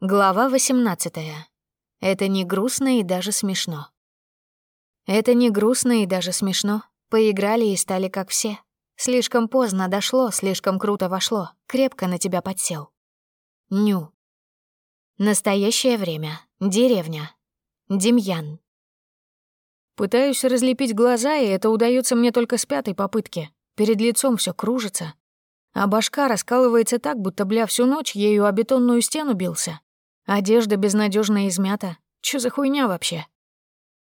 Глава 18. Это не грустно и даже смешно. Это не грустно и даже смешно. Поиграли и стали как все. Слишком поздно дошло, слишком круто вошло, крепко на тебя подсел. Ню. Настоящее время. Деревня. Демьян. Пытаюсь разлепить глаза, и это удается мне только с пятой попытки. Перед лицом все кружится. А башка раскалывается так, будто, бля, всю ночь ею о бетонную стену бился. Одежда безнадежно измята. Чё за хуйня вообще?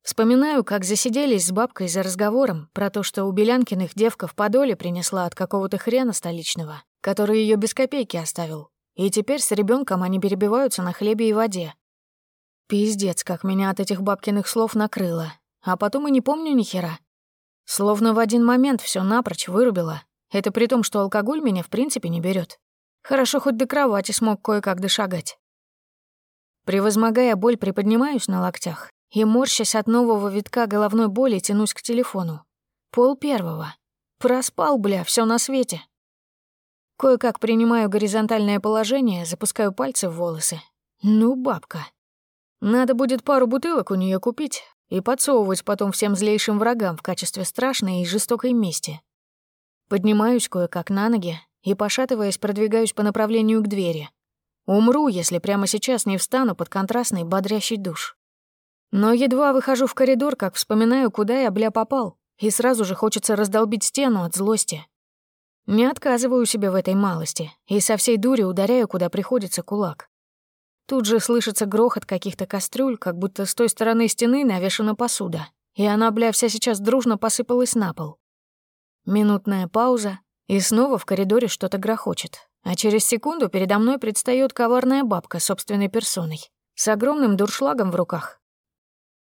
Вспоминаю, как засиделись с бабкой за разговором про то, что у Белянкиных девка в Подоле принесла от какого-то хрена столичного, который ее без копейки оставил. И теперь с ребенком они перебиваются на хлебе и воде. Пиздец, как меня от этих бабкиных слов накрыло. А потом и не помню ни хера. Словно в один момент все напрочь вырубило. Это при том, что алкоголь меня в принципе не берет. Хорошо, хоть до кровати смог кое-как дошагать. Превозмогая боль, приподнимаюсь на локтях и, морщась от нового витка головной боли, тянусь к телефону. Пол первого. Проспал, бля, все на свете. Кое-как принимаю горизонтальное положение, запускаю пальцы в волосы. Ну, бабка. Надо будет пару бутылок у нее купить и подсовывать потом всем злейшим врагам в качестве страшной и жестокой мести. Поднимаюсь кое-как на ноги и, пошатываясь, продвигаюсь по направлению к двери — Умру, если прямо сейчас не встану под контрастный бодрящий душ. Но едва выхожу в коридор, как вспоминаю, куда я, бля, попал, и сразу же хочется раздолбить стену от злости. Не отказываю себе в этой малости и со всей дури ударяю, куда приходится кулак. Тут же слышится грохот каких-то кастрюль, как будто с той стороны стены навешана посуда, и она, бля, вся сейчас дружно посыпалась на пол. Минутная пауза, и снова в коридоре что-то грохочет, а через секунду передо мной предстаёт коварная бабка собственной персоной, с огромным дуршлагом в руках.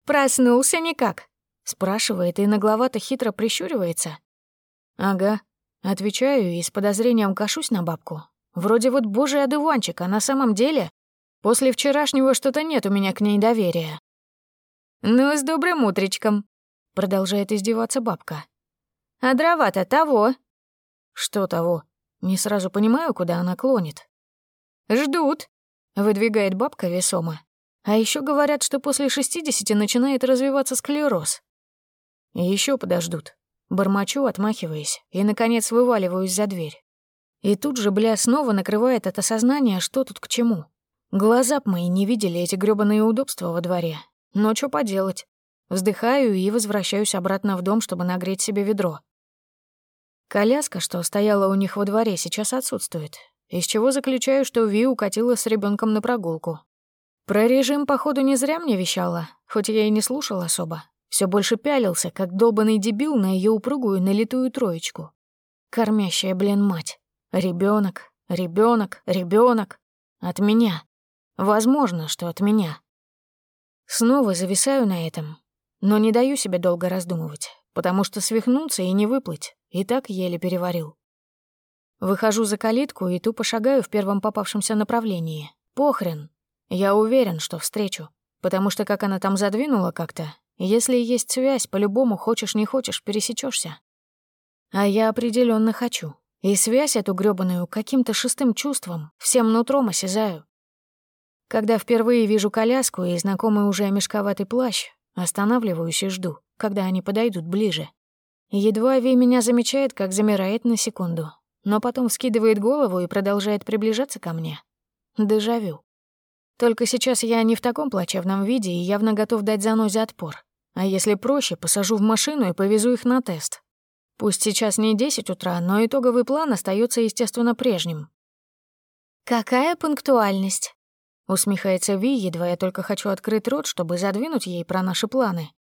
«Проснулся никак?» — спрашивает и нагловато хитро прищуривается. «Ага», — отвечаю и с подозрением кашусь на бабку. Вроде вот божий одуванчик, а на самом деле после вчерашнего что-то нет у меня к ней доверия. «Ну, с добрым утречком», — продолжает издеваться бабка. «А дрова-то того». «Что того?» Не сразу понимаю, куда она клонит. «Ждут», — выдвигает бабка весомо. А еще говорят, что после шестидесяти начинает развиваться склероз. Еще подождут. Бормочу, отмахиваясь, и, наконец, вываливаюсь за дверь. И тут же, бля, снова накрывает от осознания, что тут к чему. Глаза б мои не видели эти грёбаные удобства во дворе. Но что поделать? Вздыхаю и возвращаюсь обратно в дом, чтобы нагреть себе ведро. Коляска, что стояла у них во дворе, сейчас отсутствует, из чего заключаю, что Ви укатила с ребенком на прогулку. Про режим, походу, не зря мне вещала, хоть я и не слушал особо. Все больше пялился, как долбанный дебил на ее упругую налитую троечку. Кормящая, блин, мать. Ребенок, ребенок, ребенок. От меня. Возможно, что от меня. Снова зависаю на этом, но не даю себе долго раздумывать, потому что свихнуться и не выплыть. И так еле переварил. Выхожу за калитку и тупо шагаю в первом попавшемся направлении. Похрен. Я уверен, что встречу. Потому что как она там задвинула как-то, если есть связь, по-любому, хочешь не хочешь, пересечешься. А я определенно хочу. И связь эту грёбаную каким-то шестым чувством, всем нутром осязаю. Когда впервые вижу коляску и знакомый уже мешковатый плащ, останавливаюсь и жду, когда они подойдут ближе. Едва Ви меня замечает, как замирает на секунду, но потом вскидывает голову и продолжает приближаться ко мне. Дежавю. Только сейчас я не в таком плачевном виде и явно готов дать занозе отпор. А если проще, посажу в машину и повезу их на тест. Пусть сейчас не 10 утра, но итоговый план остается естественно, прежним. «Какая пунктуальность?» — усмехается Ви, едва я только хочу открыть рот, чтобы задвинуть ей про наши планы.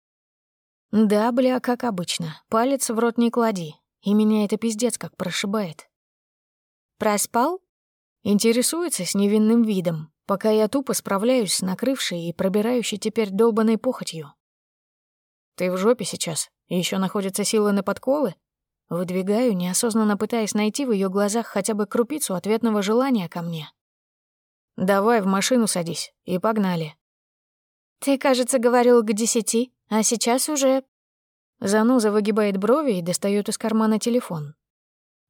Да, бля, как обычно. Палец в рот не клади. И меня это пиздец как прошибает. Проспал? Интересуется с невинным видом, пока я тупо справляюсь с накрывшей и пробирающей теперь долбанной похотью. Ты в жопе сейчас? Еще находятся силы на подколы? Выдвигаю, неосознанно пытаясь найти в ее глазах хотя бы крупицу ответного желания ко мне. «Давай в машину садись, и погнали». «Ты, кажется, говорил к десяти», а сейчас уже... Заноза выгибает брови и достает из кармана телефон.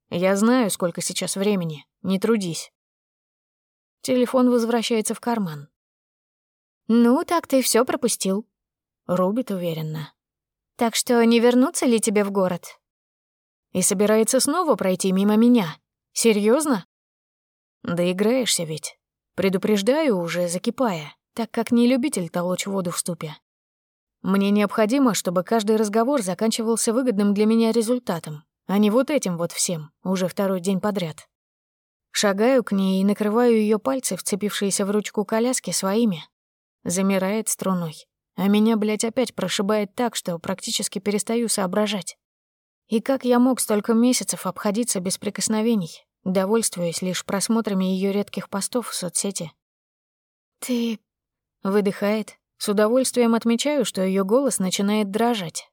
Я знаю, сколько сейчас времени. Не трудись. Телефон возвращается в карман. «Ну, так ты все пропустил», — рубит уверенно. «Так что не вернуться ли тебе в город?» И собирается снова пройти мимо меня. Серьезно? Да играешься ведь. Предупреждаю уже, закипая, так как не любитель толочь воду в ступе. Мне необходимо, чтобы каждый разговор заканчивался выгодным для меня результатом, а не вот этим вот всем, уже второй день подряд. Шагаю к ней и накрываю ее пальцы, вцепившиеся в ручку коляски, своими. Замирает струной. А меня, блядь, опять прошибает так, что практически перестаю соображать. И как я мог столько месяцев обходиться без прикосновений, довольствуясь лишь просмотрами ее редких постов в соцсети? «Ты...» — выдыхает. С удовольствием отмечаю, что ее голос начинает дрожать.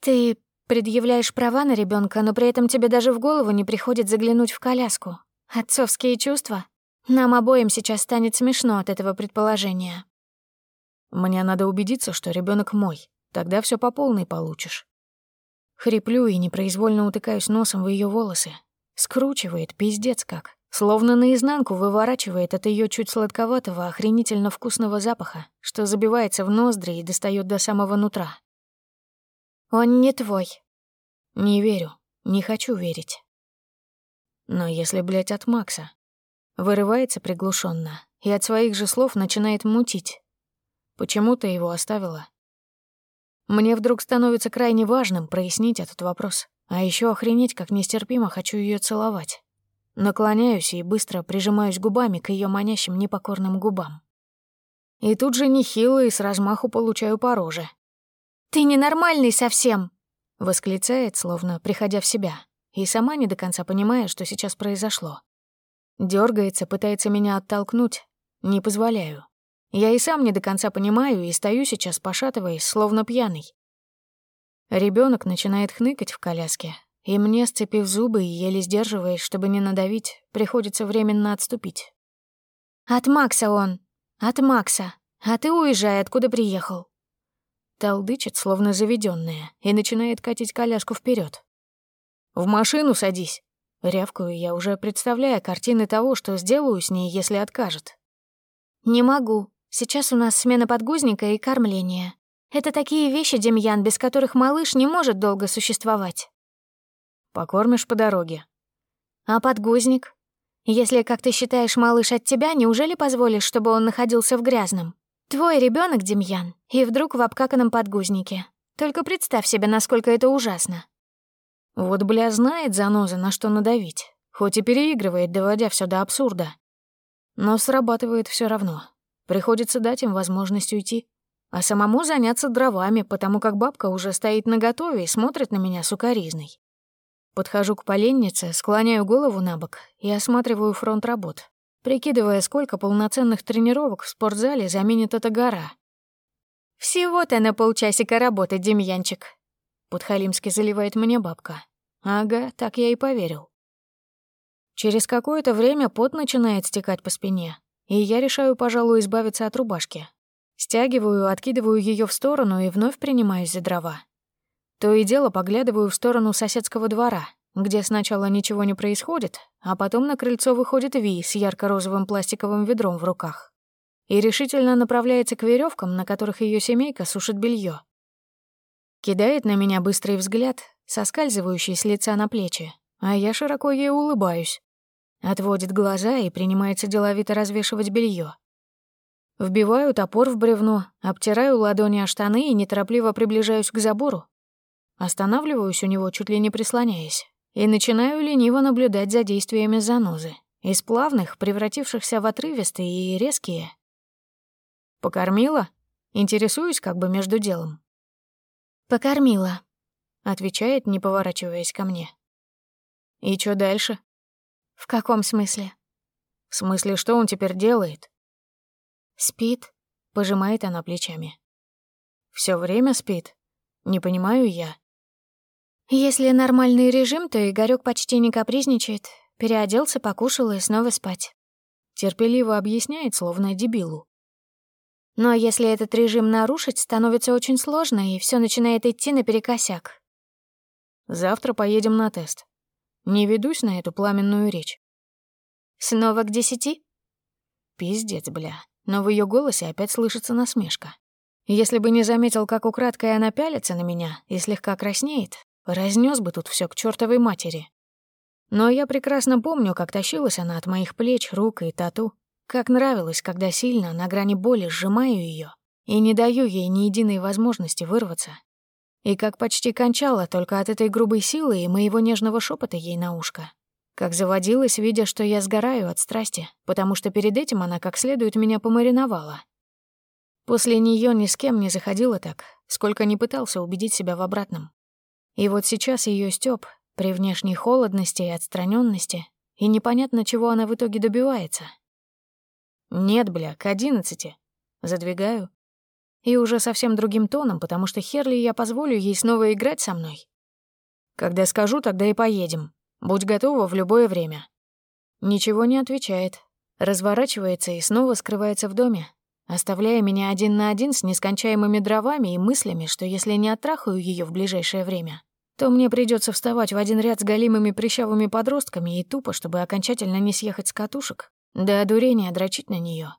«Ты предъявляешь права на ребенка, но при этом тебе даже в голову не приходит заглянуть в коляску. Отцовские чувства? Нам обоим сейчас станет смешно от этого предположения. Мне надо убедиться, что ребенок мой. Тогда все по полной получишь. Хриплю и непроизвольно утыкаюсь носом в ее волосы. Скручивает, пиздец как. Словно наизнанку выворачивает от ее чуть сладковатого, охренительно вкусного запаха, что забивается в ноздри и достает до самого нутра. «Он не твой». «Не верю. Не хочу верить». Но если, блядь, от Макса. Вырывается приглушенно и от своих же слов начинает мутить. Почему ты его оставила? Мне вдруг становится крайне важным прояснить этот вопрос. А еще охренеть, как нестерпимо хочу ее целовать. Наклоняюсь и быстро прижимаюсь губами к ее манящим непокорным губам. И тут же нехило и с размаху получаю по роже. «Ты ненормальный совсем!» — восклицает, словно приходя в себя и сама не до конца понимая, что сейчас произошло. Дёргается, пытается меня оттолкнуть. Не позволяю. Я и сам не до конца понимаю и стою сейчас, пошатываясь, словно пьяный. Ребенок начинает хныкать в коляске, и мне, сцепив зубы и еле сдерживаясь, чтобы не надавить, приходится временно отступить. «От Макса он! От Макса! А ты уезжай, откуда приехал!» Толдычит, словно заведенная, и начинает катить коляску вперед. «В машину садись!» Рявкую я, уже представляя картины того, что сделаю с ней, если откажет. «Не могу. Сейчас у нас смена подгузника и кормления. Это такие вещи, Демьян, без которых малыш не может долго существовать». «Покормишь по дороге». «А подгузник? Если, как ты считаешь, малыш от тебя, неужели позволишь, чтобы он находился в грязном? Твой ребенок, Демьян, и вдруг в обкаканном подгузнике. Только представь себе, насколько это ужасно». Вот, бля, знает заноза, на что надавить. Хоть и переигрывает, доводя все до абсурда. Но срабатывает все равно. Приходится дать им возможность уйти. А самому заняться дровами, потому как бабка уже стоит наготове и смотрит на меня сукоризной. Подхожу к поленнице, склоняю голову на бок и осматриваю фронт работ, прикидывая, сколько полноценных тренировок в спортзале заменит эта гора. «Всего-то на полчасика работы, Демьянчик», Подхалимски заливает мне бабка. Ага, так я и поверил. Через какое-то время пот начинает стекать по спине, и я решаю, пожалуй, избавиться от рубашки. Стягиваю, откидываю ее в сторону и вновь принимаюсь за дрова. То и дело поглядываю в сторону соседского двора, где сначала ничего не происходит, а потом на крыльцо выходит Ви с ярко-розовым пластиковым ведром в руках и решительно направляется к веревкам, на которых ее семейка сушит белье. Кидает на меня быстрый взгляд, соскальзывающий с лица на плечи, а я широко ей улыбаюсь. Отводит глаза и принимается деловито развешивать белье. Вбиваю топор в бревно, обтираю ладони о штаны и неторопливо приближаюсь к забору. Останавливаюсь у него, чуть ли не прислоняясь, и начинаю лениво наблюдать за действиями занозы, из плавных, превратившихся в отрывистые и резкие. «Покормила?» Интересуюсь как бы между делом. «Покормила», — отвечает, не поворачиваясь ко мне. «И что дальше?» «В каком смысле?» «В смысле, что он теперь делает?» «Спит», — пожимает она плечами. Все время спит? Не понимаю я». «Если нормальный режим, то Игорёк почти не капризничает. Переоделся, покушал и снова спать». Терпеливо объясняет, словно дебилу. Но если этот режим нарушить, становится очень сложно, и все начинает идти наперекосяк. Завтра поедем на тест. Не ведусь на эту пламенную речь. Снова к десяти? Пиздец, бля. Но в ее голосе опять слышится насмешка. Если бы не заметил, как украдкой она пялится на меня и слегка краснеет, разнес бы тут все к чертовой матери. Но я прекрасно помню, как тащилась она от моих плеч, рук и тату, как нравилось, когда сильно, на грани боли, сжимаю ее и не даю ей ни единой возможности вырваться. И как почти кончала только от этой грубой силы и моего нежного шепота ей на ушко. Как заводилась, видя, что я сгораю от страсти, потому что перед этим она как следует меня помариновала. После нее ни с кем не заходила так, сколько не пытался убедить себя в обратном. И вот сейчас ее Стёб, при внешней холодности и отстраненности, и непонятно, чего она в итоге добивается. «Нет, бля, к одиннадцати». Задвигаю. И уже совсем другим тоном, потому что хер ли я позволю ей снова играть со мной. «Когда скажу, тогда и поедем. Будь готова в любое время». Ничего не отвечает. Разворачивается и снова скрывается в доме, оставляя меня один на один с нескончаемыми дровами и мыслями, что если не оттрахаю ее в ближайшее время, то мне придется вставать в один ряд с голимыми прыщавыми подростками и тупо, чтобы окончательно не съехать с катушек, до одурения дрочить на нее.